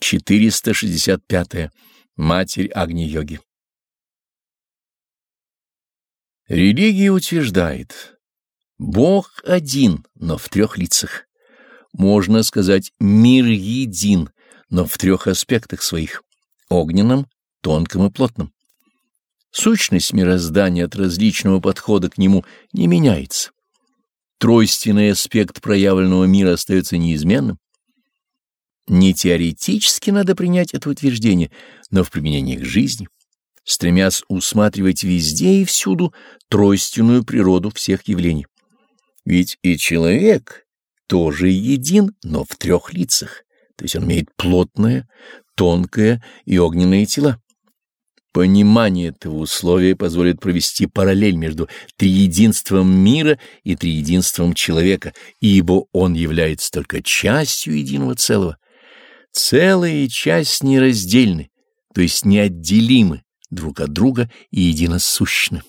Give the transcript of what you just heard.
465. -е. Матерь Агни-йоги. Религия утверждает, Бог один, но в трех лицах. Можно сказать, мир един, но в трех аспектах своих — огненном, тонком и плотном. Сущность мироздания от различного подхода к нему не меняется. Тройственный аспект проявленного мира остается неизменным. Не теоретически надо принять это утверждение, но в применении к жизни, стремясь усматривать везде и всюду тройственную природу всех явлений. Ведь и человек тоже един, но в трех лицах, то есть он имеет плотное, тонкое и огненное тела. Понимание этого условия позволит провести параллель между триединством мира и триединством человека, ибо он является только частью единого целого. Целая и часть нераздельны, то есть неотделимы друг от друга и единосущны.